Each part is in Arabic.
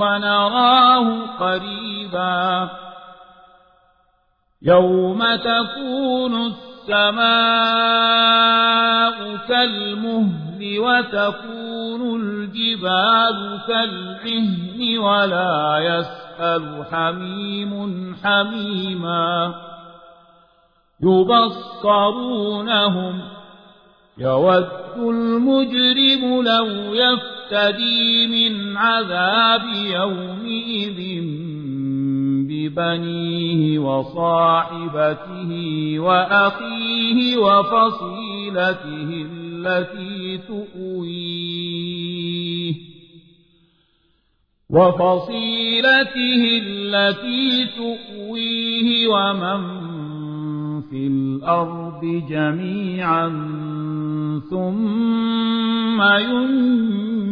ونراه قريبا. يوم تكون السماء كالمهل وتكون الجبال كالعهن ولا يسأل حميم حميما. يبصرونهم يود المجرم لو يفتدي من عذاب يومئذ ببنيه وصاحبته وأخيه وفصيلته التي تؤويه وفصيلته التي تؤويه ومن في الأرض جميعا ثم ينجيه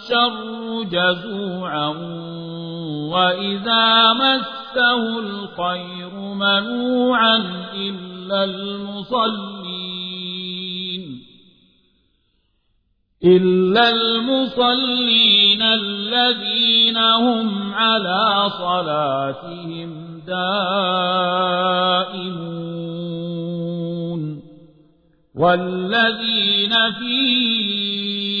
جزوعا وإذا مسه الخير منوعا إلا المصلين إلا المصلين الذين هم على صلاتهم دائمون والذين في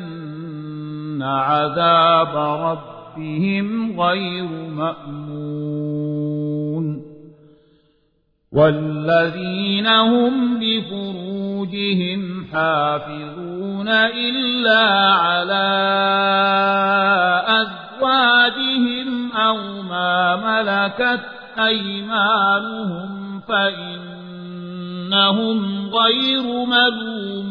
عذاب ربهم غير مأمون والذين هم بفروجهم حافظون إلا على أزواجهم أو ما ملكت أيمانهم فإنهم غير ملومين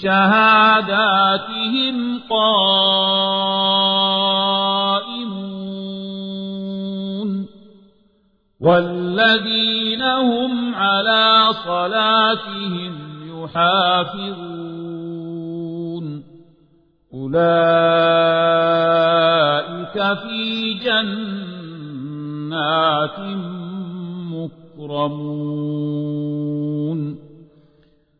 بشهاداتهم قائمون والذين هم على صلاتهم يحافظون أولئك في جنات مكرمون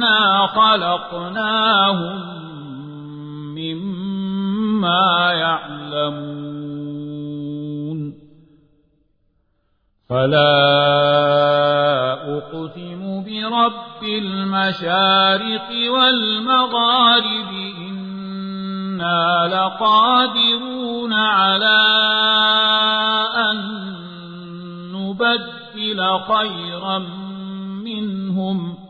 إنا خلقناهم مما يعلمون فلا أقسم برب المشارق والمغارب إنا لقادرون على أن نبدل خيرا منهم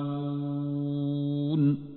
يعلمون